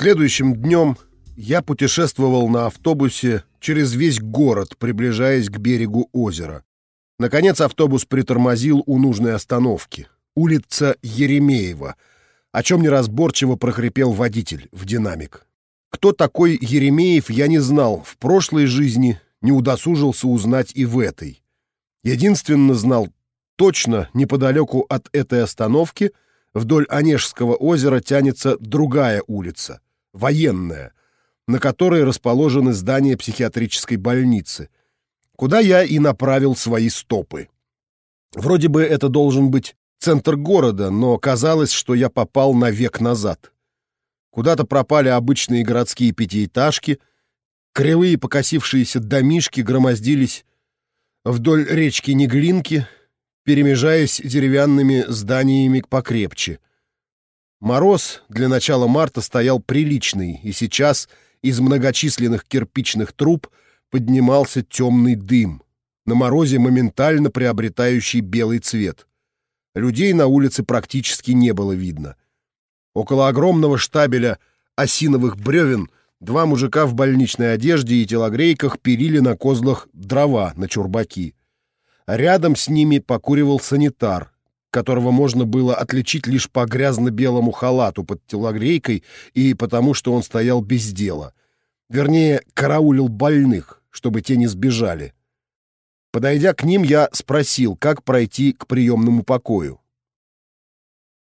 Следующим днем я путешествовал на автобусе через весь город, приближаясь к берегу озера. Наконец автобус притормозил у нужной остановки. Улица Еремеева, о чем неразборчиво прохрипел водитель в динамик. Кто такой Еремеев, я не знал в прошлой жизни, не удосужился узнать и в этой. Единственно знал точно, неподалеку от этой остановки, вдоль Онежского озера тянется другая улица, военная, на которой расположены здания психиатрической больницы, куда я и направил свои стопы. Вроде бы это должен быть центр города, но казалось, что я попал на век назад. Куда-то пропали обычные городские пятиэтажки, кривые покосившиеся домишки громоздились вдоль речки Неглинки, перемежаясь деревянными зданиями покрепче. Мороз для начала марта стоял приличный, и сейчас из многочисленных кирпичных труб поднимался темный дым, на морозе моментально приобретающий белый цвет. Людей на улице практически не было видно. Около огромного штабеля осиновых бревен два мужика в больничной одежде и телогрейках пилили на козлах дрова на чурбаки. Рядом с ними покуривал санитар, которого можно было отличить лишь по грязно-белому халату под телогрейкой и потому, что он стоял без дела. Вернее, караулил больных, чтобы те не сбежали. Подойдя к ним, я спросил, как пройти к приемному покою.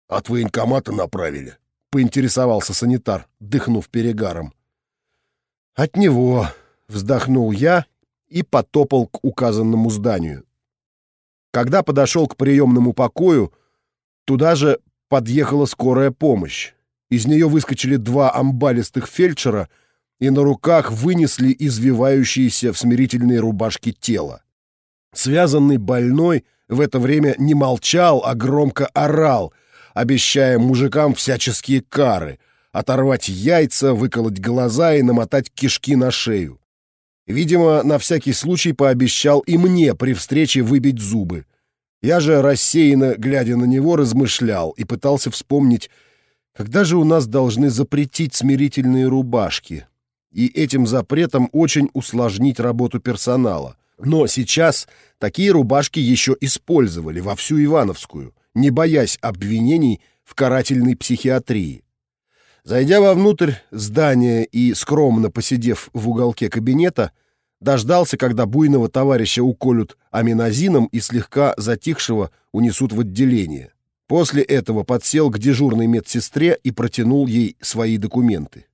«От военкомата направили», — поинтересовался санитар, дыхнув перегаром. «От него», — вздохнул я и потопал к указанному зданию. Когда подошел к приемному покою, туда же подъехала скорая помощь. Из нее выскочили два амбалистых фельдшера и на руках вынесли извивающиеся в смирительные рубашки тело. Связанный больной в это время не молчал, а громко орал, обещая мужикам всяческие кары — оторвать яйца, выколоть глаза и намотать кишки на шею. Видимо, на всякий случай пообещал и мне при встрече выбить зубы. Я же рассеянно, глядя на него, размышлял и пытался вспомнить, когда же у нас должны запретить смирительные рубашки и этим запретом очень усложнить работу персонала. Но сейчас такие рубашки еще использовали во всю Ивановскую, не боясь обвинений в карательной психиатрии. Зайдя вовнутрь здания и скромно посидев в уголке кабинета, дождался, когда буйного товарища уколют аминозином и слегка затихшего унесут в отделение. После этого подсел к дежурной медсестре и протянул ей свои документы.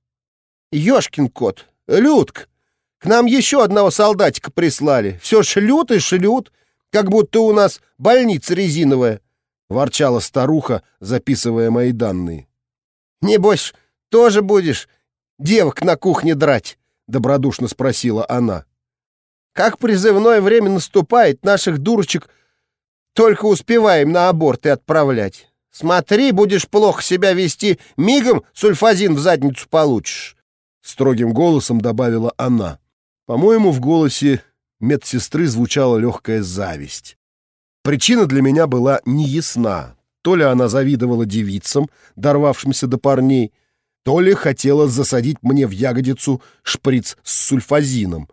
«Ешкин кот! Людк! К нам еще одного солдатика прислали. Все шлют и шлют, как будто у нас больница резиновая», — ворчала старуха, записывая мои данные. «Небось, тоже будешь девок на кухне драть?» — добродушно спросила она. «Как призывное время наступает, наших дурочек только успеваем на аборты отправлять. Смотри, будешь плохо себя вести, мигом сульфазин в задницу получишь», — строгим голосом добавила она. По-моему, в голосе медсестры звучала легкая зависть. Причина для меня была неясна. То ли она завидовала девицам, дорвавшимся до парней, то ли хотела засадить мне в ягодицу шприц с сульфазином.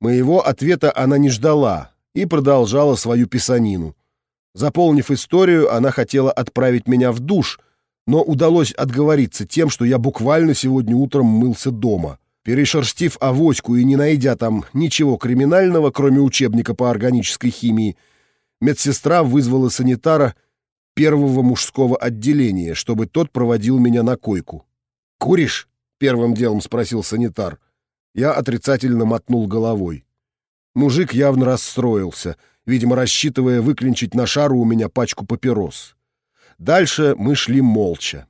Моего ответа она не ждала и продолжала свою писанину. Заполнив историю, она хотела отправить меня в душ, но удалось отговориться тем, что я буквально сегодня утром мылся дома. Перешерстив авоську и не найдя там ничего криминального, кроме учебника по органической химии, медсестра вызвала санитара первого мужского отделения, чтобы тот проводил меня на койку. «Куришь?» — первым делом спросил санитар. Я отрицательно мотнул головой. Мужик явно расстроился, видимо, рассчитывая выклинчить на шару у меня пачку папирос. Дальше мы шли молча.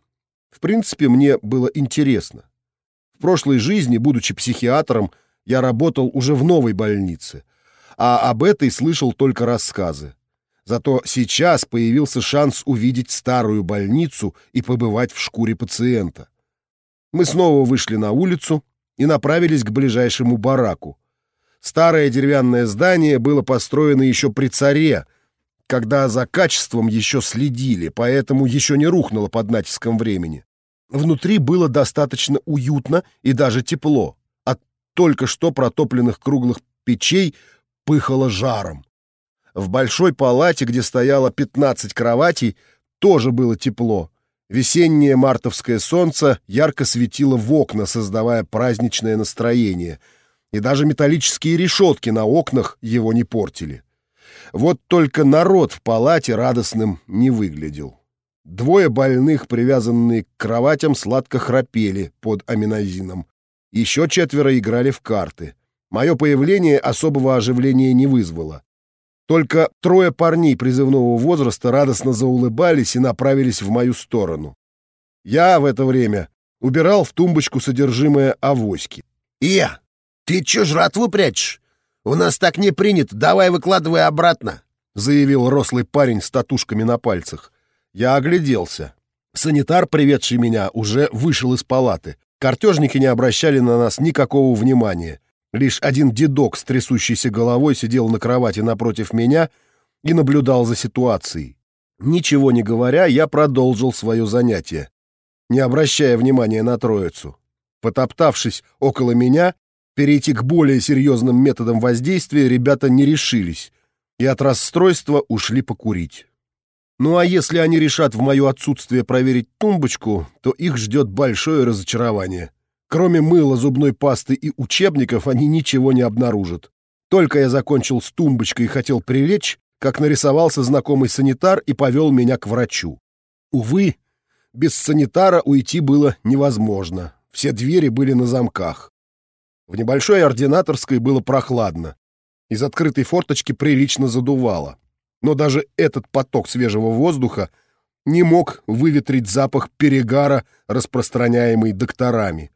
В принципе, мне было интересно. В прошлой жизни, будучи психиатром, я работал уже в новой больнице, а об этой слышал только рассказы. Зато сейчас появился шанс увидеть старую больницу и побывать в шкуре пациента. Мы снова вышли на улицу и направились к ближайшему бараку. Старое деревянное здание было построено еще при царе, когда за качеством еще следили, поэтому еще не рухнуло под натиском времени. Внутри было достаточно уютно и даже тепло. От только что протопленных круглых печей пыхало жаром. В большой палате, где стояло 15 кроватей, тоже было тепло. Весеннее мартовское солнце ярко светило в окна, создавая праздничное настроение. И даже металлические решетки на окнах его не портили. Вот только народ в палате радостным не выглядел. Двое больных, привязанные к кроватям, сладко храпели под аминозином. Еще четверо играли в карты. Мое появление особого оживления не вызвало. Только трое парней призывного возраста радостно заулыбались и направились в мою сторону. Я в это время убирал в тумбочку содержимое авоськи. «Ия, ты чё жратву прячешь? У нас так не принято, давай выкладывай обратно», — заявил рослый парень с татушками на пальцах. Я огляделся. Санитар, приведший меня, уже вышел из палаты. Картежники не обращали на нас никакого внимания. Лишь один дедок с трясущейся головой сидел на кровати напротив меня и наблюдал за ситуацией. Ничего не говоря, я продолжил свое занятие, не обращая внимания на троицу. Потоптавшись около меня, перейти к более серьезным методам воздействия ребята не решились и от расстройства ушли покурить. Ну а если они решат в мое отсутствие проверить тумбочку, то их ждет большое разочарование. Кроме мыла, зубной пасты и учебников они ничего не обнаружат. Только я закончил с тумбочкой и хотел прилечь, как нарисовался знакомый санитар и повел меня к врачу. Увы, без санитара уйти было невозможно. Все двери были на замках. В небольшой ординаторской было прохладно. Из открытой форточки прилично задувало. Но даже этот поток свежего воздуха не мог выветрить запах перегара, распространяемый докторами.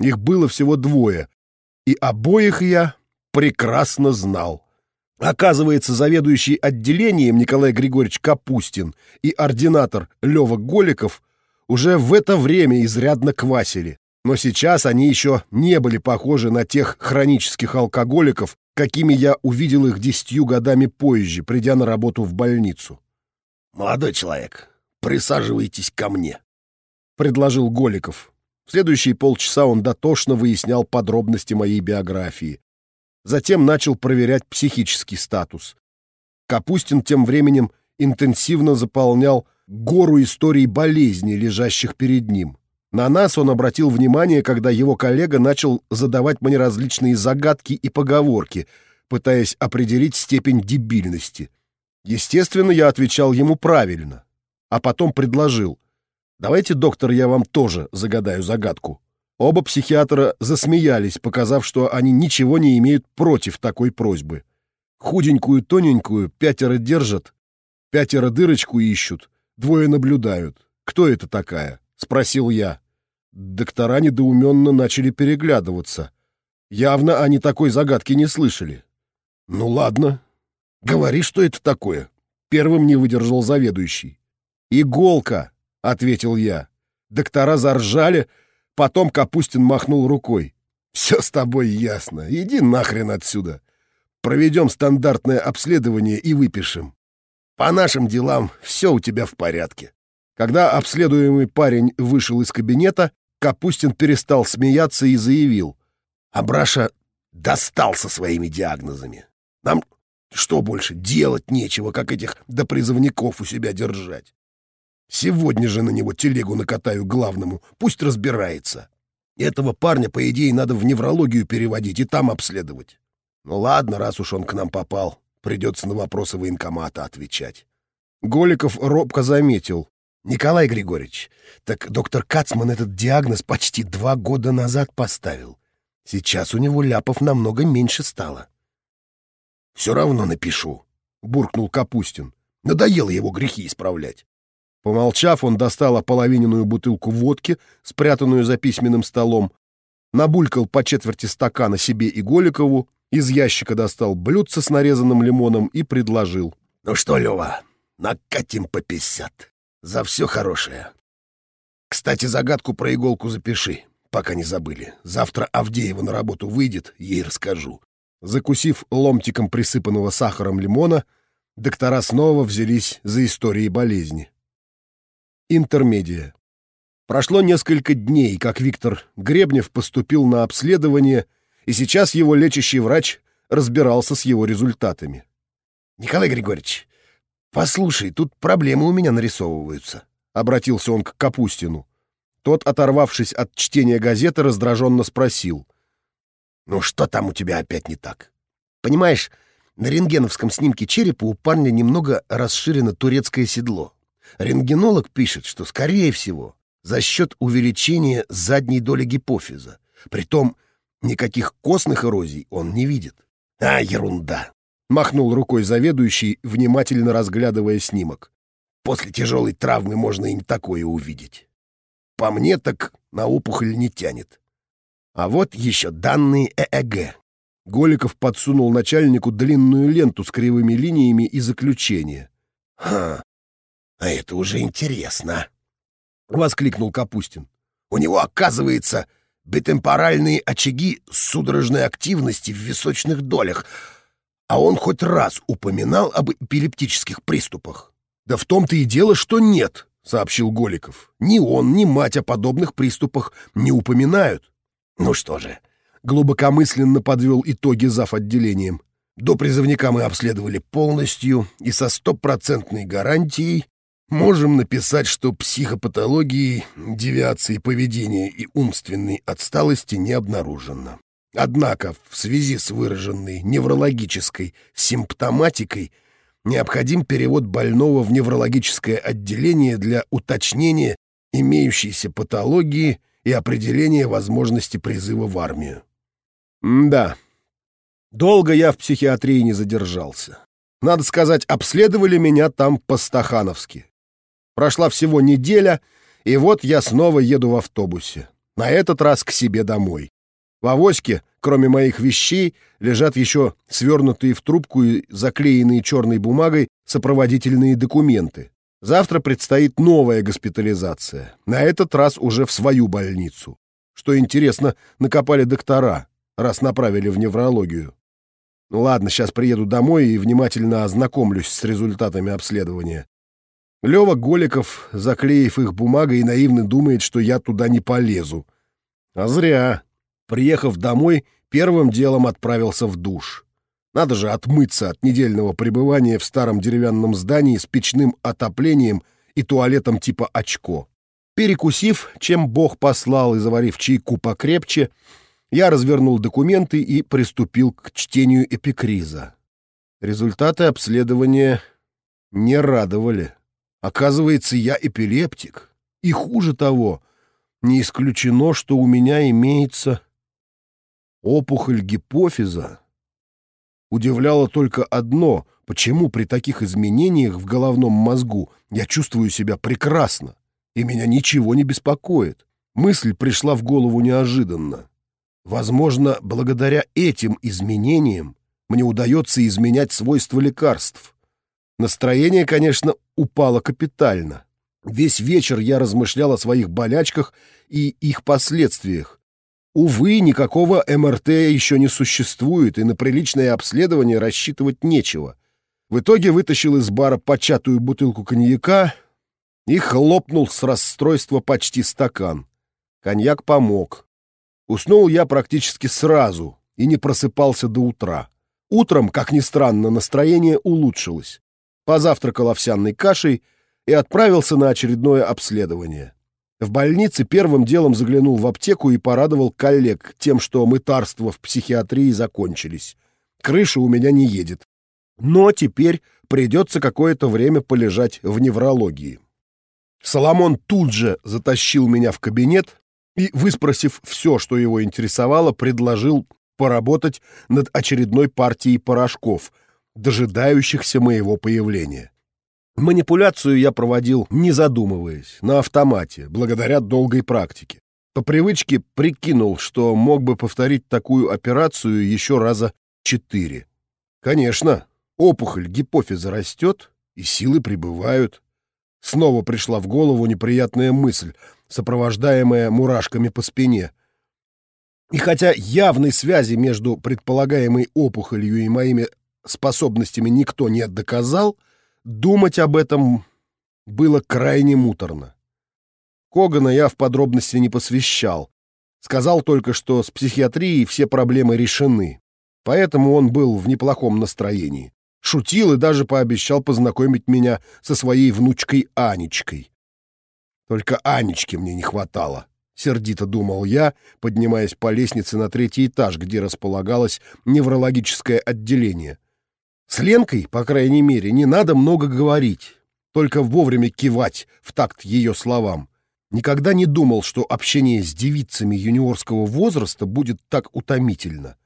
Их было всего двое, и обоих я прекрасно знал. Оказывается, заведующий отделением Николай Григорьевич Капустин и ординатор Лёва Голиков уже в это время изрядно квасили. Но сейчас они еще не были похожи на тех хронических алкоголиков, какими я увидел их десятью годами позже, придя на работу в больницу. «Молодой человек, присаживайтесь ко мне», — предложил Голиков. Следующие полчаса он дотошно выяснял подробности моей биографии. Затем начал проверять психический статус. Капустин тем временем интенсивно заполнял гору историй болезней, лежащих перед ним. На нас он обратил внимание, когда его коллега начал задавать мне различные загадки и поговорки, пытаясь определить степень дебильности. Естественно, я отвечал ему правильно, а потом предложил — Давайте, доктор, я вам тоже загадаю загадку. Оба психиатра засмеялись, показав, что они ничего не имеют против такой просьбы. Худенькую, тоненькую пятеро держат, пятеро дырочку ищут, двое наблюдают. Кто это такая? Спросил я. Доктора недоуменно начали переглядываться. Явно они такой загадки не слышали. Ну ладно, говори, что это такое. Первым не выдержал заведующий. Иголка, — ответил я. Доктора заржали, потом Капустин махнул рукой. «Все с тобой ясно. Иди нахрен отсюда. Проведем стандартное обследование и выпишем. По нашим делам все у тебя в порядке». Когда обследуемый парень вышел из кабинета, Капустин перестал смеяться и заявил. «Абраша достал со своими диагнозами. Нам что больше, делать нечего, как этих допризывников у себя держать. Сегодня же на него телегу накатаю главному, пусть разбирается. Этого парня, по идее, надо в неврологию переводить и там обследовать. Ну ладно, раз уж он к нам попал, придется на вопросы военкомата отвечать. Голиков робко заметил. «Николай Григорьевич, так доктор Кацман этот диагноз почти два года назад поставил. Сейчас у него ляпов намного меньше стало». «Все равно напишу», — буркнул Капустин. «Надоело его грехи исправлять». Помолчав, он достал ополовиненную бутылку водки, спрятанную за письменным столом, набулькал по четверти стакана себе и Голикову, из ящика достал блюдце с нарезанным лимоном и предложил. «Ну что, Лева, накатим по пятьдесят. За все хорошее. Кстати, загадку про иголку запиши, пока не забыли. Завтра Авдеева на работу выйдет, ей расскажу». Закусив ломтиком присыпанного сахаром лимона, доктора снова взялись за истории болезни. Интермедия. Прошло несколько дней, как Виктор Гребнев поступил на обследование, и сейчас его лечащий врач разбирался с его результатами. «Николай Григорьевич, послушай, тут проблемы у меня нарисовываются», — обратился он к Капустину. Тот, оторвавшись от чтения газеты, раздраженно спросил. «Ну что там у тебя опять не так? Понимаешь, на рентгеновском снимке черепа у парня немного расширено турецкое седло. Рентгенолог пишет, что, скорее всего, за счет увеличения задней доли гипофиза. Притом никаких костных эрозий он не видит. А, ерунда! Махнул рукой заведующий, внимательно разглядывая снимок. После тяжелой травмы можно и не такое увидеть. По мне так на опухоль не тянет. А вот еще данные ЭЭГ. Голиков подсунул начальнику длинную ленту с кривыми линиями и заключение. «Ха, а это уже интересно!» — воскликнул Капустин. «У него, оказывается, битемпоральные очаги судорожной активности в височных долях, а он хоть раз упоминал об эпилептических приступах?» «Да в том-то и дело, что нет», — сообщил Голиков. «Ни он, ни мать о подобных приступах не упоминают». «Ну что же, глубокомысленно подвел итоги зав. отделением. До призывника мы обследовали полностью и со стопроцентной гарантией можем написать, что психопатологии, девиации поведения и умственной отсталости не обнаружено. Однако в связи с выраженной неврологической симптоматикой необходим перевод больного в неврологическое отделение для уточнения имеющейся патологии и определения возможности призыва в армию. да, долго я в психиатрии не задержался. Надо сказать, обследовали меня там по-стахановски. Прошла всего неделя, и вот я снова еду в автобусе. На этот раз к себе домой. В авоське, кроме моих вещей, лежат еще свернутые в трубку и заклеенные черной бумагой сопроводительные документы. Завтра предстоит новая госпитализация, на этот раз уже в свою больницу. Что интересно, накопали доктора, раз направили в неврологию. Ну ладно, сейчас приеду домой и внимательно ознакомлюсь с результатами обследования. Лёва Голиков, заклеив их бумагой, наивно думает, что я туда не полезу. А зря. Приехав домой, первым делом отправился в душ. Надо же отмыться от недельного пребывания в старом деревянном здании с печным отоплением и туалетом типа очко. Перекусив, чем Бог послал и заварив чайку покрепче, я развернул документы и приступил к чтению эпикриза. Результаты обследования не радовали. Оказывается, я эпилептик. И хуже того, не исключено, что у меня имеется опухоль гипофиза. Удивляло только одно, почему при таких изменениях в головном мозгу я чувствую себя прекрасно, и меня ничего не беспокоит. Мысль пришла в голову неожиданно. Возможно, благодаря этим изменениям мне удается изменять свойства лекарств. Настроение, конечно, упало капитально. Весь вечер я размышлял о своих болячках и их последствиях. Увы, никакого МРТ еще не существует, и на приличное обследование рассчитывать нечего. В итоге вытащил из бара початую бутылку коньяка и хлопнул с расстройства почти стакан. Коньяк помог. Уснул я практически сразу и не просыпался до утра. Утром, как ни странно, настроение улучшилось позавтракал овсяной кашей и отправился на очередное обследование. В больнице первым делом заглянул в аптеку и порадовал коллег тем, что мытарства в психиатрии закончились. Крыша у меня не едет. Но теперь придется какое-то время полежать в неврологии. Соломон тут же затащил меня в кабинет и, выспросив все, что его интересовало, предложил поработать над очередной партией порошков, дожидающихся моего появления. Манипуляцию я проводил, не задумываясь, на автомате, благодаря долгой практике. По привычке прикинул, что мог бы повторить такую операцию еще раза четыре. Конечно, опухоль гипофиза растет, и силы прибывают. Снова пришла в голову неприятная мысль, сопровождаемая мурашками по спине. И хотя явной связи между предполагаемой опухолью и моими способностями никто не доказал, думать об этом было крайне муторно. Когана я в подробности не посвящал. Сказал только, что с психиатрией все проблемы решены. Поэтому он был в неплохом настроении. Шутил и даже пообещал познакомить меня со своей внучкой Анечкой. Только Анечки мне не хватало. Сердито думал я, поднимаясь по лестнице на третий этаж, где располагалось неврологическое отделение. С Ленкой, по крайней мере, не надо много говорить, только вовремя кивать в такт ее словам. Никогда не думал, что общение с девицами юниорского возраста будет так утомительно.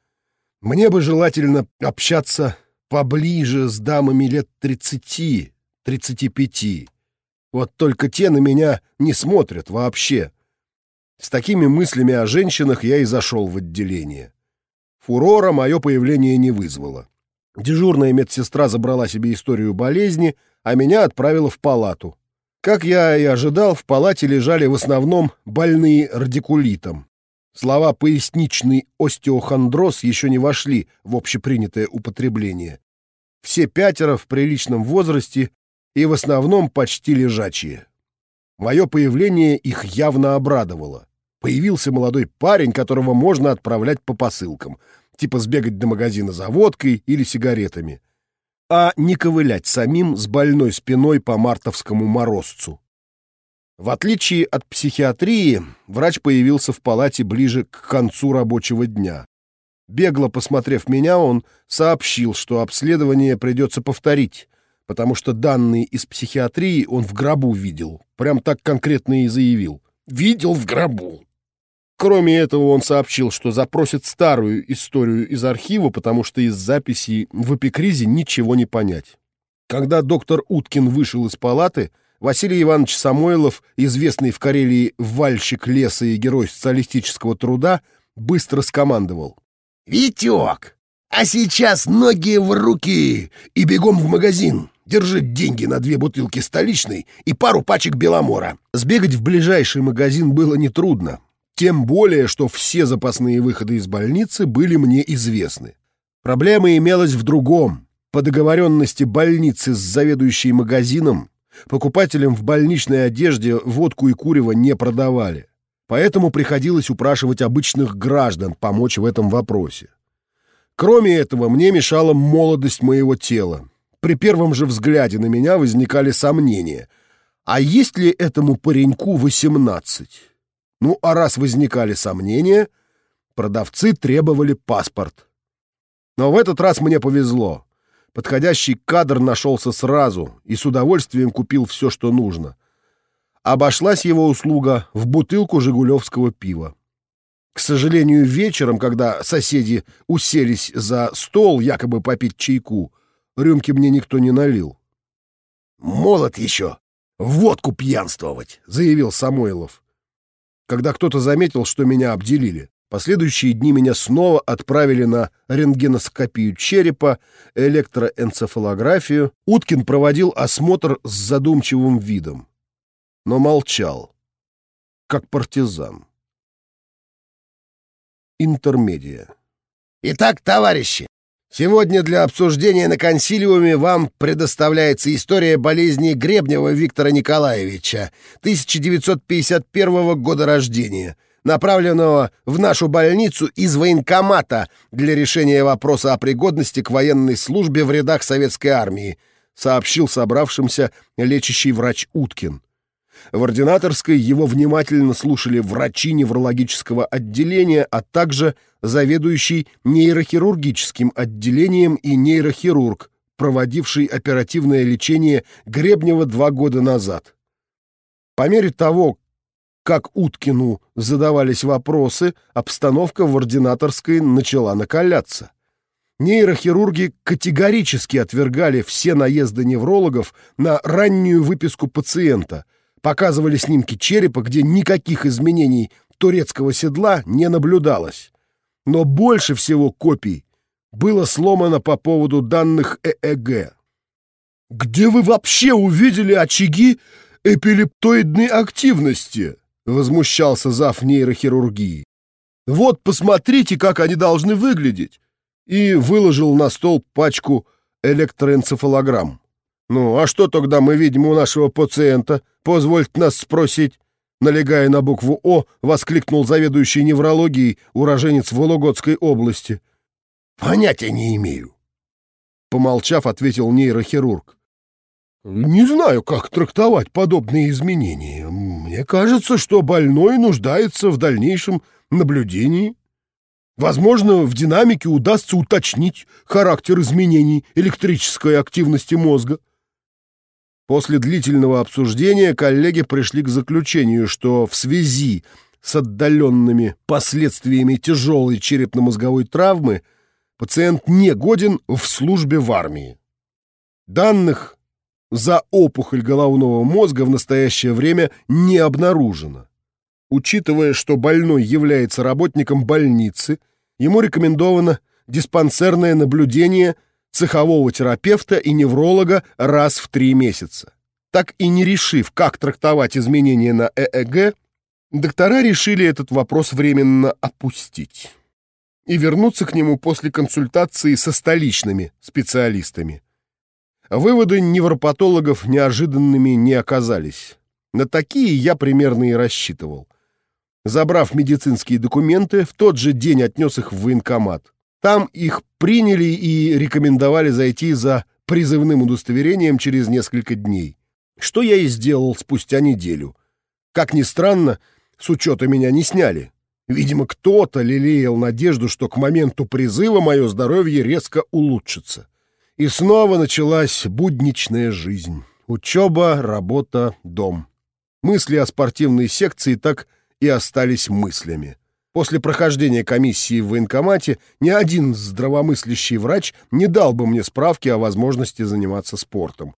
Мне бы желательно общаться поближе с дамами лет тридцати, тридцати пяти. Вот только те на меня не смотрят вообще. С такими мыслями о женщинах я и зашел в отделение. Фурора мое появление не вызвало. Дежурная медсестра забрала себе историю болезни, а меня отправила в палату. Как я и ожидал, в палате лежали в основном больные радикулитом. Слова «поясничный остеохондроз» еще не вошли в общепринятое употребление. Все пятеро в приличном возрасте и в основном почти лежачие. Мое появление их явно обрадовало. Появился молодой парень, которого можно отправлять по посылкам, типа сбегать до магазина за водкой или сигаретами, а не ковылять самим с больной спиной по мартовскому морозцу. В отличие от психиатрии, врач появился в палате ближе к концу рабочего дня. Бегло посмотрев меня, он сообщил, что обследование придется повторить, потому что данные из психиатрии он в гробу видел. Прям так конкретно и заявил. «Видел в гробу». Кроме этого, он сообщил, что запросит старую историю из архива, потому что из записей в эпикризе ничего не понять. Когда доктор Уткин вышел из палаты, Василий Иванович Самойлов, известный в Карелии вальщик леса и герой социалистического труда, быстро скомандовал. «Витек, а сейчас ноги в руки и бегом в магазин. Держи деньги на две бутылки столичной и пару пачек беломора». Сбегать в ближайший магазин было нетрудно. Тем более, что все запасные выходы из больницы были мне известны. Проблема имелась в другом. По договоренности больницы с заведующей магазином Покупателям в больничной одежде водку и курево не продавали. Поэтому приходилось упрашивать обычных граждан помочь в этом вопросе. Кроме этого, мне мешала молодость моего тела. При первом же взгляде на меня возникали сомнения. А есть ли этому пареньку 18? Ну, а раз возникали сомнения, продавцы требовали паспорт. Но в этот раз мне повезло. Подходящий кадр нашелся сразу и с удовольствием купил все, что нужно. Обошлась его услуга в бутылку жигулевского пива. К сожалению, вечером, когда соседи уселись за стол, якобы попить чайку, рюмки мне никто не налил. «Молод еще! Водку пьянствовать!» — заявил Самойлов. Когда кто-то заметил, что меня обделили. Последующие дни меня снова отправили на рентгеноскопию черепа, электроэнцефалографию. Уткин проводил осмотр с задумчивым видом, но молчал, как партизан. Интермедия. Итак, товарищи, сегодня для обсуждения на консилиуме вам предоставляется история болезни Гребнева Виктора Николаевича, 1951 года рождения — направленного в нашу больницу из военкомата для решения вопроса о пригодности к военной службе в рядах советской армии, сообщил собравшимся лечащий врач Уткин. В ординаторской его внимательно слушали врачи неврологического отделения, а также заведующий нейрохирургическим отделением и нейрохирург, проводивший оперативное лечение Гребнева два года назад. По мере того, как Уткину задавались вопросы, обстановка в ординаторской начала накаляться. Нейрохирурги категорически отвергали все наезды неврологов на раннюю выписку пациента, показывали снимки черепа, где никаких изменений турецкого седла не наблюдалось. Но больше всего копий было сломано по поводу данных ЭЭГ. «Где вы вообще увидели очаги эпилептоидной активности?» — возмущался зав. нейрохирургии. «Вот посмотрите, как они должны выглядеть!» И выложил на стол пачку электроэнцефалограмм. «Ну, а что тогда мы видим у нашего пациента? Позвольте нас спросить. Налегая на букву «О», воскликнул заведующий неврологией уроженец Вологодской области. «Понятия не имею», — помолчав, ответил нейрохирург. «Не знаю, как трактовать подобные изменения. Мне кажется, что больной нуждается в дальнейшем наблюдении. Возможно, в динамике удастся уточнить характер изменений электрической активности мозга. После длительного обсуждения коллеги пришли к заключению, что в связи с отдаленными последствиями тяжелой черепно-мозговой травмы пациент не годен в службе в армии. Данных за опухоль головного мозга в настоящее время не обнаружено. Учитывая, что больной является работником больницы, ему рекомендовано диспансерное наблюдение цехового терапевта и невролога раз в три месяца. Так и не решив, как трактовать изменения на ЭЭГ, доктора решили этот вопрос временно опустить и вернуться к нему после консультации со столичными специалистами. Выводы невропатологов неожиданными не оказались. На такие я примерно и рассчитывал. Забрав медицинские документы, в тот же день отнес их в военкомат. Там их приняли и рекомендовали зайти за призывным удостоверением через несколько дней. Что я и сделал спустя неделю. Как ни странно, с учета меня не сняли. Видимо, кто-то лелеял надежду, что к моменту призыва мое здоровье резко улучшится. И снова началась будничная жизнь. Учеба, работа, дом. Мысли о спортивной секции так и остались мыслями. После прохождения комиссии в военкомате ни один здравомыслящий врач не дал бы мне справки о возможности заниматься спортом.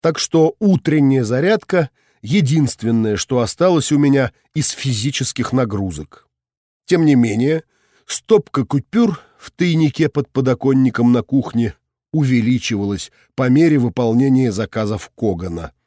Так что утренняя зарядка — единственное, что осталось у меня из физических нагрузок. Тем не менее, стопка купюр в тайнике под подоконником на кухне увеличивалась по мере выполнения заказов Когана —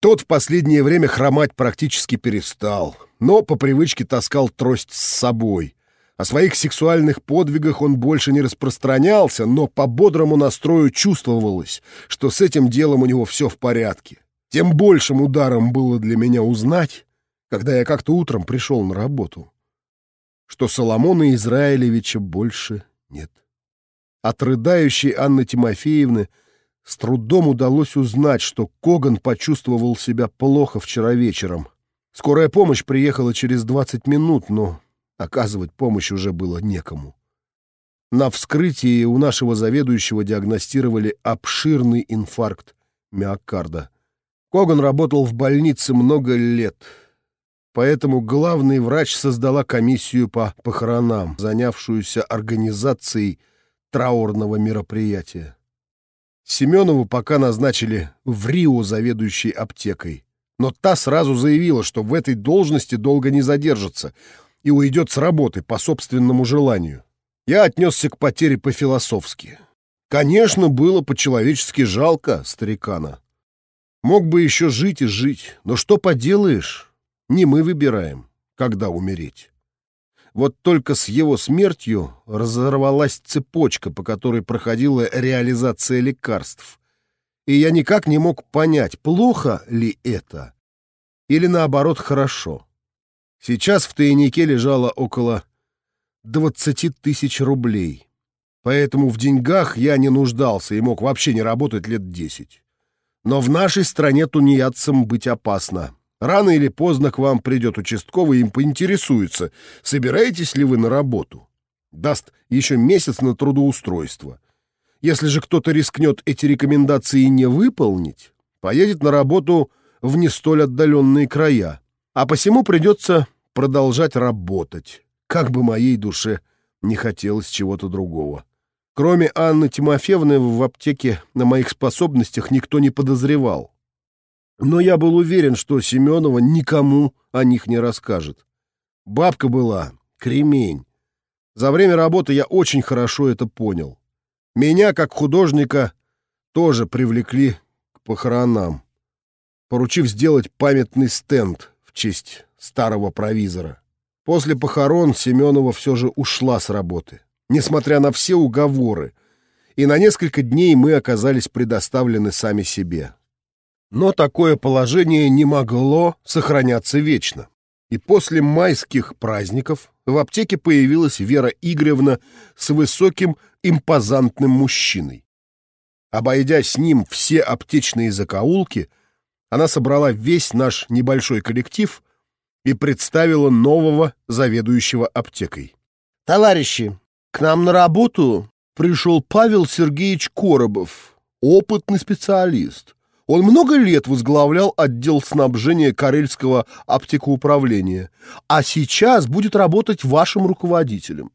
тот в последнее время хромать практически перестал, но по привычке таскал трость с собой. О своих сексуальных подвигах он больше не распространялся, но по бодрому настрою чувствовалось, что с этим делом у него все в порядке. Тем большим ударом было для меня узнать, когда я как-то утром пришел на работу, что Соломона Израилевича больше нет. От рыдающей Анны Тимофеевны — с трудом удалось узнать, что Коган почувствовал себя плохо вчера вечером. Скорая помощь приехала через 20 минут, но оказывать помощь уже было некому. На вскрытии у нашего заведующего диагностировали обширный инфаркт миокарда. Коган работал в больнице много лет, поэтому главный врач создала комиссию по похоронам, занявшуюся организацией траурного мероприятия. Семенову пока назначили в Рио заведующей аптекой. Но та сразу заявила, что в этой должности долго не задержится и уйдет с работы по собственному желанию. Я отнесся к потере по-философски. Конечно, было по-человечески жалко старикана. Мог бы еще жить и жить, но что поделаешь, не мы выбираем, когда умереть. Вот только с его смертью разорвалась цепочка, по которой проходила реализация лекарств. И я никак не мог понять, плохо ли это или, наоборот, хорошо. Сейчас в тайнике лежало около 20 тысяч рублей, поэтому в деньгах я не нуждался и мог вообще не работать лет 10. Но в нашей стране тунеядцам быть опасно. Рано или поздно к вам придет участковый и им поинтересуется, собираетесь ли вы на работу. Даст еще месяц на трудоустройство. Если же кто-то рискнет эти рекомендации не выполнить, поедет на работу в не столь отдаленные края, а посему придется продолжать работать, как бы моей душе не хотелось чего-то другого. Кроме Анны Тимофеевны в аптеке на моих способностях никто не подозревал. Но я был уверен, что Семенова никому о них не расскажет. Бабка была, кремень. За время работы я очень хорошо это понял. Меня, как художника, тоже привлекли к похоронам, поручив сделать памятный стенд в честь старого провизора. После похорон Семенова все же ушла с работы, несмотря на все уговоры, и на несколько дней мы оказались предоставлены сами себе. Но такое положение не могло сохраняться вечно. И после майских праздников в аптеке появилась Вера Игоревна с высоким импозантным мужчиной. Обойдя с ним все аптечные закоулки, она собрала весь наш небольшой коллектив и представила нового заведующего аптекой. «Товарищи, к нам на работу пришел Павел Сергеевич Коробов, опытный специалист. Он много лет возглавлял отдел снабжения Карельского аптекоуправления, а сейчас будет работать вашим руководителем.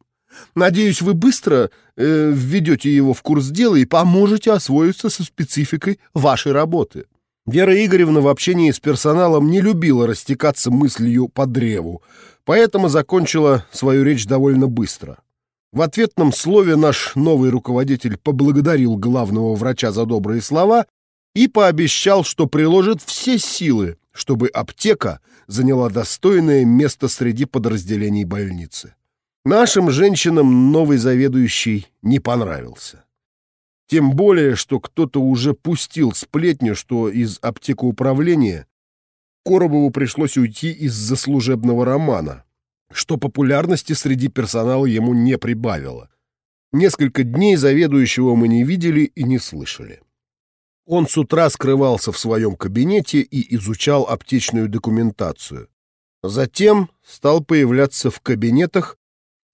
Надеюсь, вы быстро э, введете его в курс дела и поможете освоиться со спецификой вашей работы. Вера Игоревна в общении с персоналом не любила растекаться мыслью по древу, поэтому закончила свою речь довольно быстро. В ответном слове наш новый руководитель поблагодарил главного врача за добрые слова и пообещал, что приложит все силы, чтобы аптека заняла достойное место среди подразделений больницы. Нашим женщинам новый заведующий не понравился. Тем более, что кто-то уже пустил сплетню, что из аптекоуправления Коробову пришлось уйти из-за служебного романа, что популярности среди персонала ему не прибавило. Несколько дней заведующего мы не видели и не слышали. Он с утра скрывался в своем кабинете и изучал аптечную документацию. Затем стал появляться в кабинетах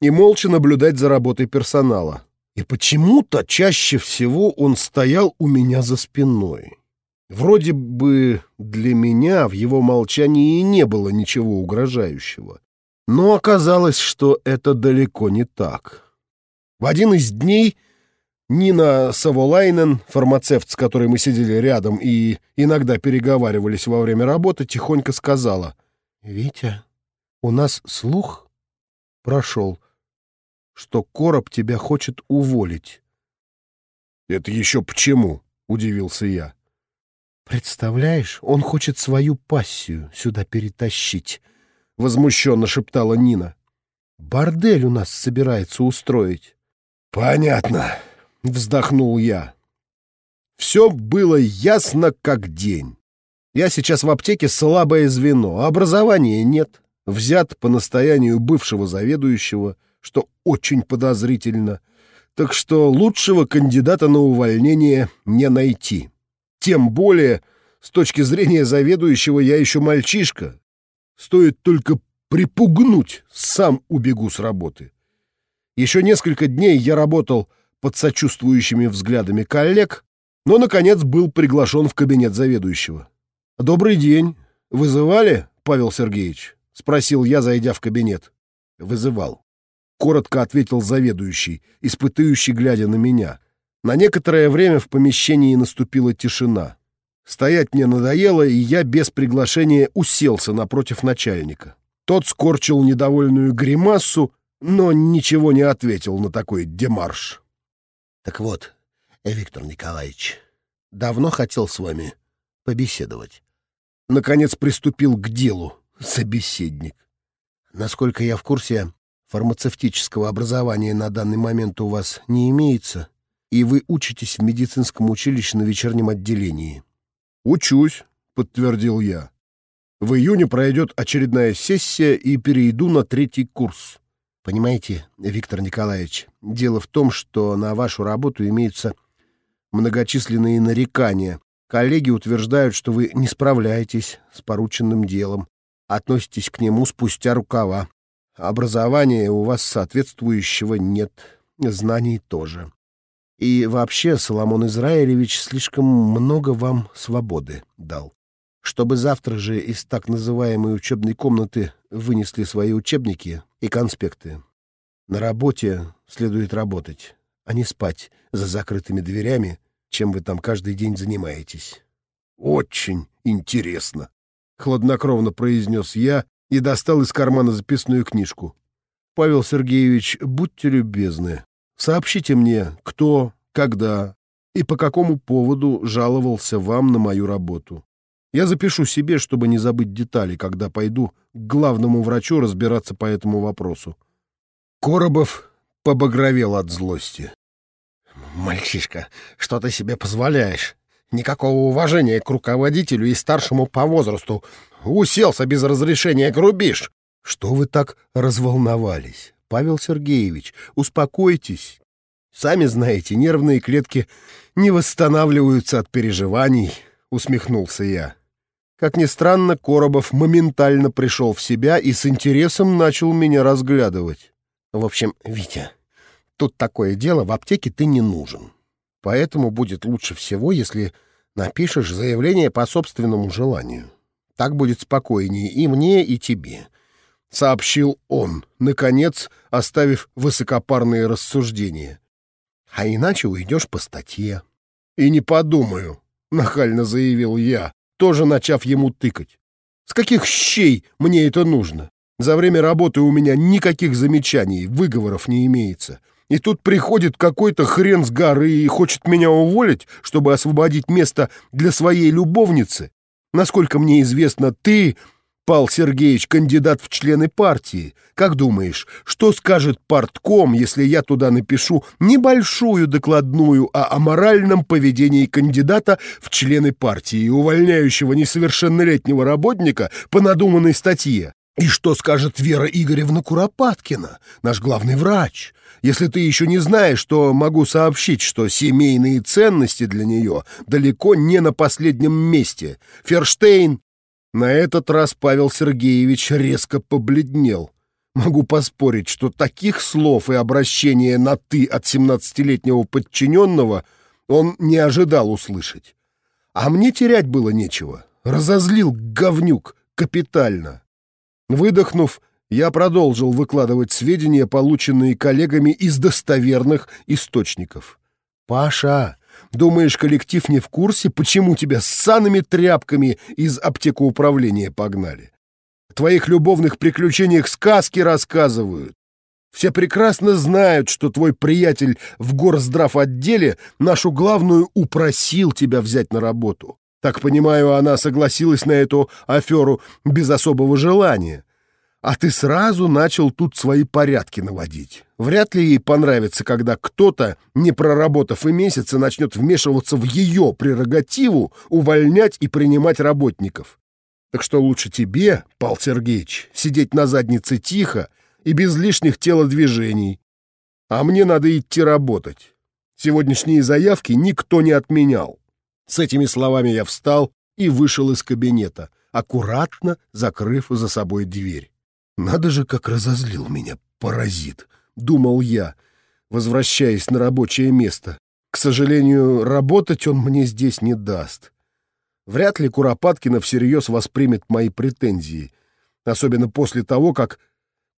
и молча наблюдать за работой персонала. И почему-то чаще всего он стоял у меня за спиной. Вроде бы для меня в его молчании не было ничего угрожающего. Но оказалось, что это далеко не так. В один из дней Нина Саволайнен, фармацевт, с которой мы сидели рядом и иногда переговаривались во время работы, тихонько сказала. «Витя, у нас слух прошел, что Короб тебя хочет уволить. «Это еще почему?» — удивился я. «Представляешь, он хочет свою пассию сюда перетащить», — возмущенно шептала Нина. «Бордель у нас собирается устроить». «Понятно», — вздохнул я. Все было ясно как день. Я сейчас в аптеке слабое звено, а образования нет. Взят по настоянию бывшего заведующего — что очень подозрительно. Так что лучшего кандидата на увольнение не найти. Тем более, с точки зрения заведующего, я еще мальчишка. Стоит только припугнуть, сам убегу с работы. Еще несколько дней я работал под сочувствующими взглядами коллег, но, наконец, был приглашен в кабинет заведующего. «Добрый день. Вызывали, Павел Сергеевич?» — спросил я, зайдя в кабинет. «Вызывал» коротко ответил заведующий, испытующий, глядя на меня. На некоторое время в помещении наступила тишина. Стоять мне надоело, и я без приглашения уселся напротив начальника. Тот скорчил недовольную гримассу, но ничего не ответил на такой демарш. — Так вот, Виктор Николаевич, давно хотел с вами побеседовать. Наконец приступил к делу собеседник. Насколько я в курсе, фармацевтического образования на данный момент у вас не имеется, и вы учитесь в медицинском училище на вечернем отделении. «Учусь», — подтвердил я. «В июне пройдет очередная сессия и перейду на третий курс». «Понимаете, Виктор Николаевич, дело в том, что на вашу работу имеются многочисленные нарекания. Коллеги утверждают, что вы не справляетесь с порученным делом, относитесь к нему спустя рукава. Образования у вас соответствующего нет, знаний тоже. И вообще Соломон Израилевич слишком много вам свободы дал. Чтобы завтра же из так называемой учебной комнаты вынесли свои учебники и конспекты. На работе следует работать, а не спать за закрытыми дверями, чем вы там каждый день занимаетесь. «Очень интересно», — хладнокровно произнес я, и достал из кармана записную книжку. «Павел Сергеевич, будьте любезны, сообщите мне, кто, когда и по какому поводу жаловался вам на мою работу. Я запишу себе, чтобы не забыть детали, когда пойду к главному врачу разбираться по этому вопросу». Коробов побагровел от злости. «Мальчишка, что ты себе позволяешь? Никакого уважения к руководителю и старшему по возрасту. Уселся без разрешения, грубишь. Что вы так разволновались? Павел Сергеевич, успокойтесь. Сами знаете, нервные клетки не восстанавливаются от переживаний, усмехнулся я. Как ни странно, Коробов моментально пришел в себя и с интересом начал меня разглядывать. В общем, Витя, тут такое дело, в аптеке ты не нужен. Поэтому будет лучше всего, если напишешь заявление по собственному желанию. Так будет спокойнее и мне, и тебе. — сообщил он, наконец, оставив высокопарные рассуждения. «А иначе уйдешь по статье». «И не подумаю», — нахально заявил я, тоже начав ему тыкать. «С каких щей мне это нужно? За время работы у меня никаких замечаний, выговоров не имеется. И тут приходит какой-то хрен с горы и хочет меня уволить, чтобы освободить место для своей любовницы. Насколько мне известно, ты, Пал Сергеевич, кандидат в члены партии. Как думаешь, что скажет партком, если я туда напишу небольшую докладную о аморальном поведении кандидата в члены партии, увольняющего несовершеннолетнего работника по надуманной статье? И что скажет Вера Игоревна Куропаткина, наш главный врач? Если ты еще не знаешь, то могу сообщить, что семейные ценности для нее далеко не на последнем месте. Ферштейн... На этот раз Павел Сергеевич резко побледнел. Могу поспорить, что таких слов и обращения на «ты» от семнадцатилетнего подчиненного он не ожидал услышать. А мне терять было нечего. Разозлил говнюк капитально. Выдохнув, я продолжил выкладывать сведения, полученные коллегами из достоверных источников. «Паша, думаешь, коллектив не в курсе, почему тебя с санными тряпками из аптекоуправления погнали? О твоих любовных приключениях сказки рассказывают. Все прекрасно знают, что твой приятель в горздрав-отделе нашу главную упросил тебя взять на работу. Так понимаю, она согласилась на эту аферу без особого желания. А ты сразу начал тут свои порядки наводить. Вряд ли ей понравится, когда кто-то, не проработав и месяца, начнет вмешиваться в ее прерогативу, увольнять и принимать работников. Так что лучше тебе, Пал Сергеевич, сидеть на заднице тихо и без лишних телодвижений. А мне надо идти работать. Сегодняшние заявки никто не отменял. С этими словами я встал и вышел из кабинета, аккуратно закрыв за собой дверь. «Надо же, как разозлил меня, паразит!» — думал я, возвращаясь на рабочее место. К сожалению, работать он мне здесь не даст. Вряд ли Куропаткина всерьез воспримет мои претензии, особенно после того, как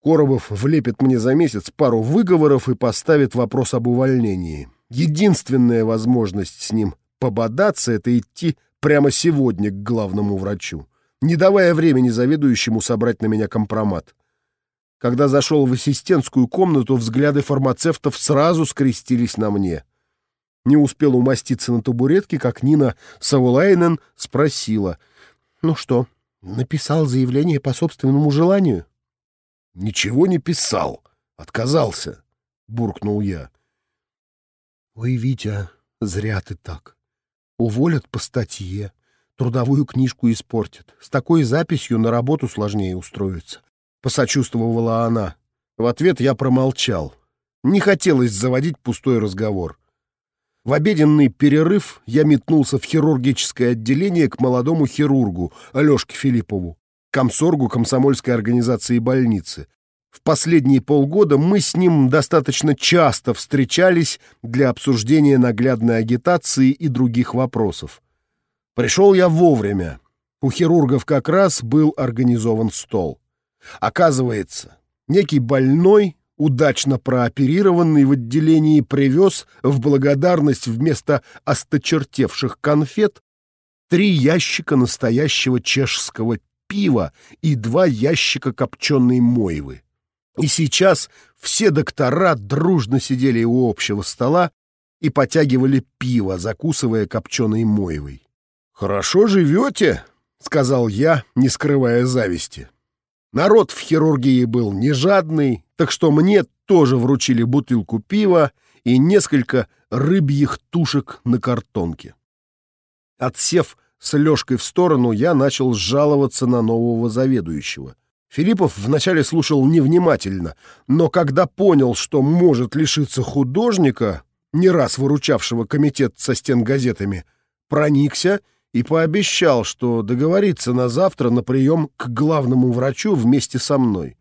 Коробов влепит мне за месяц пару выговоров и поставит вопрос об увольнении. Единственная возможность с ним пободаться — это идти прямо сегодня к главному врачу, не давая времени заведующему собрать на меня компромат. Когда зашел в ассистентскую комнату, взгляды фармацевтов сразу скрестились на мне. Не успел умоститься на табуретке, как Нина Саулайнен спросила. «Ну что, написал заявление по собственному желанию?» «Ничего не писал. Отказался», — буркнул я. «Ой, Витя, зря ты так. Уволят по статье, трудовую книжку испортят. С такой записью на работу сложнее устроиться. Посочувствовала она. В ответ я промолчал. Не хотелось заводить пустой разговор. В обеденный перерыв я метнулся в хирургическое отделение к молодому хирургу Алешке Филиппову, комсоргу комсомольской организации больницы. В последние полгода мы с ним достаточно часто встречались для обсуждения наглядной агитации и других вопросов. Пришел я вовремя. У хирургов как раз был организован стол. Оказывается, некий больной, удачно прооперированный в отделении, привез в благодарность вместо осточертевших конфет три ящика настоящего чешского пива и два ящика копченой мойвы. И сейчас все доктора дружно сидели у общего стола и потягивали пиво, закусывая копченой мойвой. «Хорошо живете», — сказал я, не скрывая зависти. Народ в хирургии был не жадный, так что мне тоже вручили бутылку пива и несколько рыбьих тушек на картонке. Отсев с Лёшкой в сторону, я начал жаловаться на нового заведующего. Филиппов вначале слушал невнимательно, но когда понял, что может лишиться художника, не раз выручавшего комитет со стен газетами, проникся и пообещал, что договорится на завтра на прием к главному врачу вместе со мной.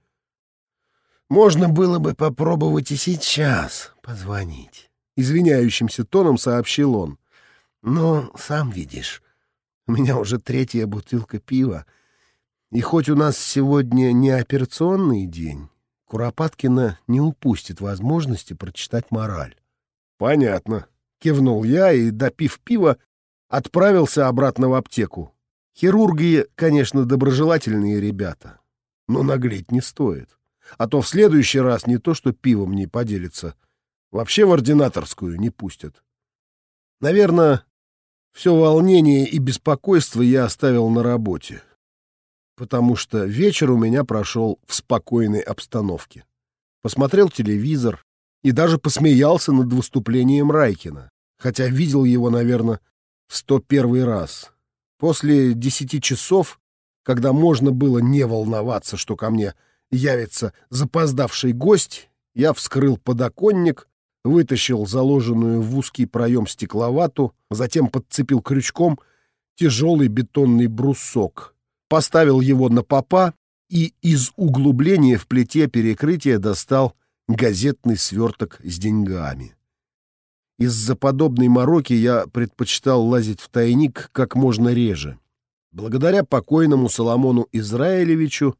«Можно было бы попробовать и сейчас позвонить», — извиняющимся тоном сообщил он. «Но, сам видишь, у меня уже третья бутылка пива, и хоть у нас сегодня не операционный день, Куропаткина не упустит возможности прочитать мораль. «Понятно», — кивнул я и, допив пива, отправился обратно в аптеку. Хирурги, конечно, доброжелательные ребята, но наглеть не стоит. А то в следующий раз не то что пивом не поделится, вообще в ординаторскую не пустят. Наверное, все волнение и беспокойство я оставил на работе потому что вечер у меня прошел в спокойной обстановке. Посмотрел телевизор и даже посмеялся над выступлением Райкина, хотя видел его, наверное, в 101 раз. После десяти часов, когда можно было не волноваться, что ко мне явится запоздавший гость, я вскрыл подоконник, вытащил заложенную в узкий проем стекловату, затем подцепил крючком тяжелый бетонный брусок, поставил его на попа и из углубления в плите перекрытия достал газетный сверток с деньгами. Из-за подобной мороки я предпочитал лазить в тайник как можно реже. Благодаря покойному Соломону Израилевичу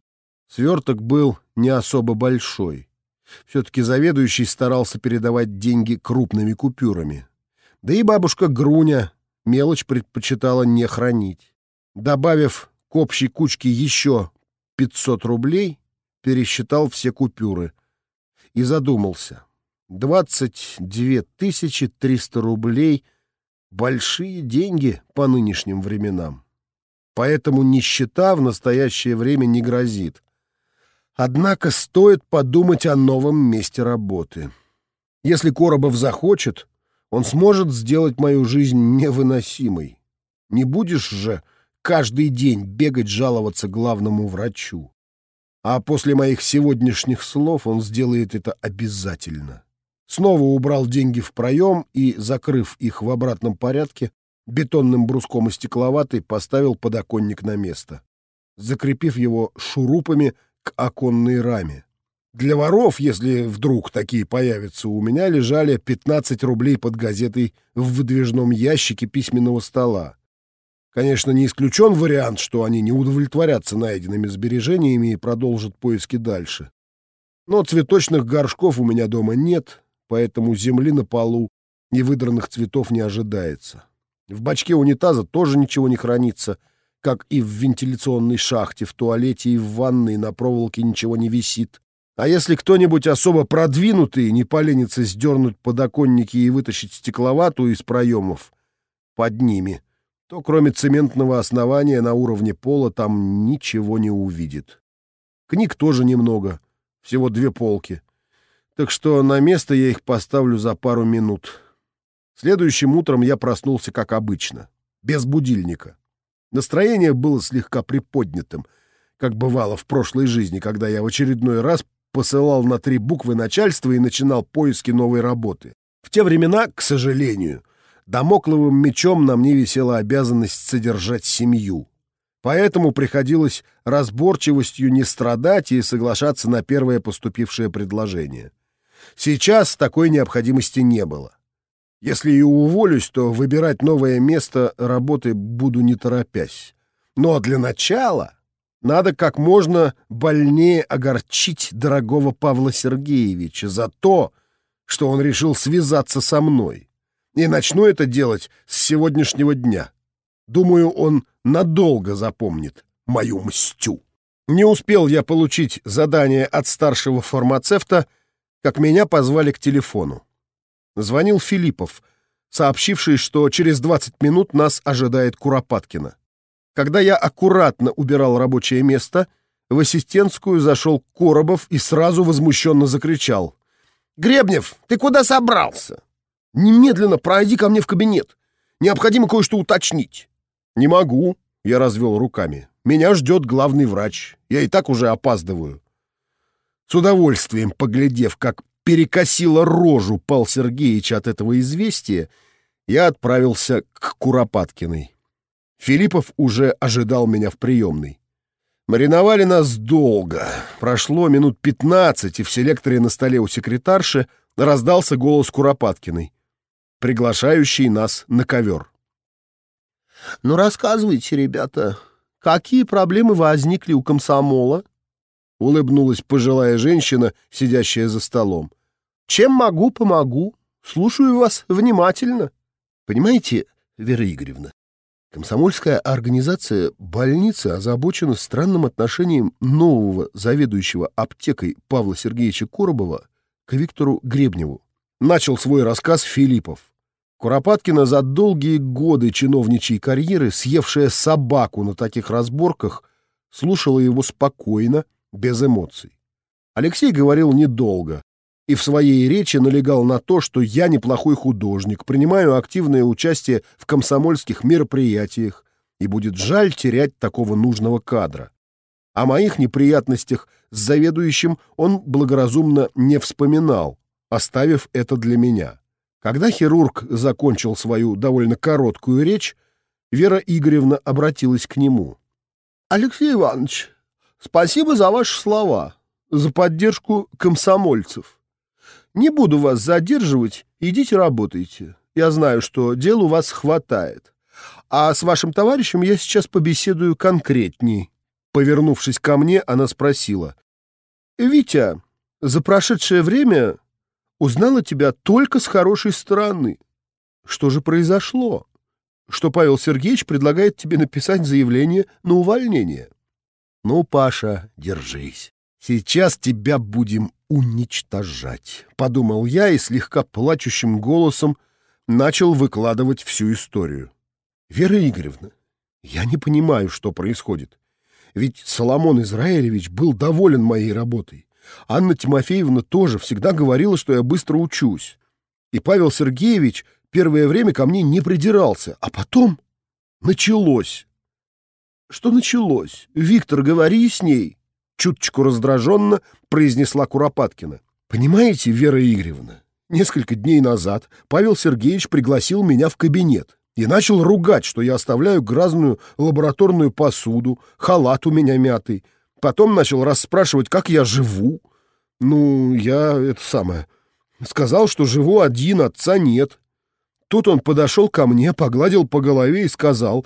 сверток был не особо большой. Все-таки заведующий старался передавать деньги крупными купюрами. Да и бабушка Груня мелочь предпочитала не хранить. Добавив к общей кучке еще 500 рублей, пересчитал все купюры и задумался. 22 300 рублей — большие деньги по нынешним временам. Поэтому нищета в настоящее время не грозит. Однако стоит подумать о новом месте работы. Если Коробов захочет, он сможет сделать мою жизнь невыносимой. Не будешь же каждый день бегать жаловаться главному врачу. А после моих сегодняшних слов он сделает это обязательно. Снова убрал деньги в проем и, закрыв их в обратном порядке, бетонным бруском и стекловатой поставил подоконник на место, закрепив его шурупами к оконной раме. Для воров, если вдруг такие появятся, у меня лежали 15 рублей под газетой в выдвижном ящике письменного стола. Конечно, не исключен вариант, что они не удовлетворятся найденными сбережениями и продолжат поиски дальше. Но цветочных горшков у меня дома нет, поэтому земли на полу и выдранных цветов не ожидается. В бачке унитаза тоже ничего не хранится, как и в вентиляционной шахте, в туалете и в ванной на проволоке ничего не висит. А если кто-нибудь особо продвинутый не поленится сдернуть подоконники и вытащить стекловату из проемов под ними — то кроме цементного основания на уровне пола там ничего не увидит. Книг тоже немного, всего две полки. Так что на место я их поставлю за пару минут. Следующим утром я проснулся как обычно, без будильника. Настроение было слегка приподнятым, как бывало в прошлой жизни, когда я в очередной раз посылал на три буквы начальства и начинал поиски новой работы. В те времена, к сожалению, Дамокловым мечом на мне висела обязанность содержать семью. Поэтому приходилось разборчивостью не страдать и соглашаться на первое поступившее предложение. Сейчас такой необходимости не было. Если и уволюсь, то выбирать новое место работы буду не торопясь. Но для начала надо как можно больнее огорчить дорогого Павла Сергеевича за то, что он решил связаться со мной и начну это делать с сегодняшнего дня. Думаю, он надолго запомнит мою мстю. Не успел я получить задание от старшего фармацевта, как меня позвали к телефону. Звонил Филиппов, сообщивший, что через 20 минут нас ожидает Куропаткина. Когда я аккуратно убирал рабочее место, в ассистентскую зашел Коробов и сразу возмущенно закричал. «Гребнев, ты куда собрался? Немедленно пройди ко мне в кабинет. Необходимо кое-что уточнить. «Не могу», — я развел руками. «Меня ждет главный врач. Я и так уже опаздываю». С удовольствием поглядев, как перекосила рожу Пал Сергеевич от этого известия, я отправился к Куропаткиной. Филиппов уже ожидал меня в приемной. Мариновали нас долго. Прошло минут пятнадцать, и в селекторе на столе у секретарши раздался голос Куропаткиной, приглашающий нас на ковер. «Ну, рассказывайте, ребята, какие проблемы возникли у комсомола?» Улыбнулась пожилая женщина, сидящая за столом. «Чем могу, помогу. Слушаю вас внимательно». «Понимаете, Вера Игоревна, Комсомольская организация больницы озабочена странным отношением нового заведующего аптекой Павла Сергеевича Коробова к Виктору Гребневу. Начал свой рассказ Филиппов. Куропаткина за долгие годы чиновничьей карьеры, съевшая собаку на таких разборках, слушала его спокойно, без эмоций. Алексей говорил недолго, и в своей речи налегал на то, что я неплохой художник, принимаю активное участие в комсомольских мероприятиях, и будет жаль терять такого нужного кадра. О моих неприятностях с заведующим он благоразумно не вспоминал, оставив это для меня. Когда хирург закончил свою довольно короткую речь, Вера Игоревна обратилась к нему. «Алексей Иванович, спасибо за ваши слова, за поддержку комсомольцев. Не буду вас задерживать, идите работайте. Я знаю, что дел у вас хватает. А с вашим товарищем я сейчас побеседую конкретней. Повернувшись ко мне, она спросила. «Витя, за прошедшее время узнала тебя только с хорошей стороны. Что же произошло? Что Павел Сергеевич предлагает тебе написать заявление на увольнение?» «Ну, Паша, держись. Сейчас тебя будем уничтожать», — подумал я и слегка плачущим голосом начал выкладывать всю историю. «Вера Игоревна, я не понимаю, что происходит. Ведь Соломон Израилевич был доволен моей работой. Анна Тимофеевна тоже всегда говорила, что я быстро учусь. И Павел Сергеевич первое время ко мне не придирался. А потом началось. Что началось? Виктор, говори с ней чуточку раздраженно произнесла Куропаткина. «Понимаете, Вера Игоревна, несколько дней назад Павел Сергеевич пригласил меня в кабинет и начал ругать, что я оставляю грязную лабораторную посуду, халат у меня мятый. Потом начал расспрашивать, как я живу. Ну, я это самое... Сказал, что живу один, отца нет. Тут он подошел ко мне, погладил по голове и сказал,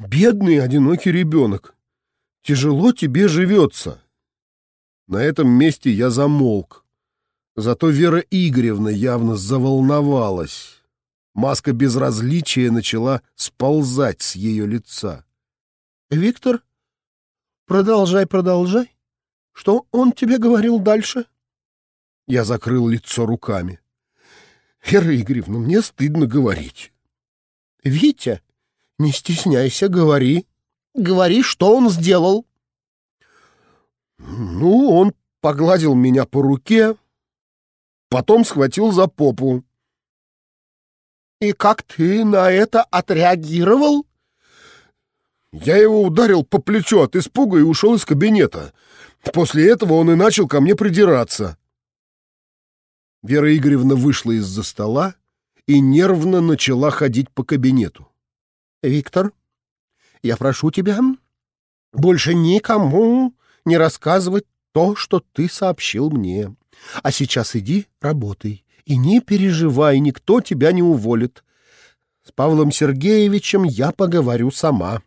«Бедный одинокий ребенок, Тяжело тебе живется. На этом месте я замолк. Зато Вера Игоревна явно заволновалась. Маска безразличия начала сползать с ее лица. — Виктор, продолжай, продолжай. Что он тебе говорил дальше? Я закрыл лицо руками. — Вера Игоревна, мне стыдно говорить. — Витя, не стесняйся, говори. Говори, что он сделал. Ну, он погладил меня по руке, потом схватил за попу. И как ты на это отреагировал? Я его ударил по плечу от испуга и ушел из кабинета. После этого он и начал ко мне придираться. Вера Игоревна вышла из-за стола и нервно начала ходить по кабинету. «Виктор, я прошу тебя больше никому не рассказывать то, что ты сообщил мне. А сейчас иди, работай, и не переживай, никто тебя не уволит. С Павлом Сергеевичем я поговорю сама».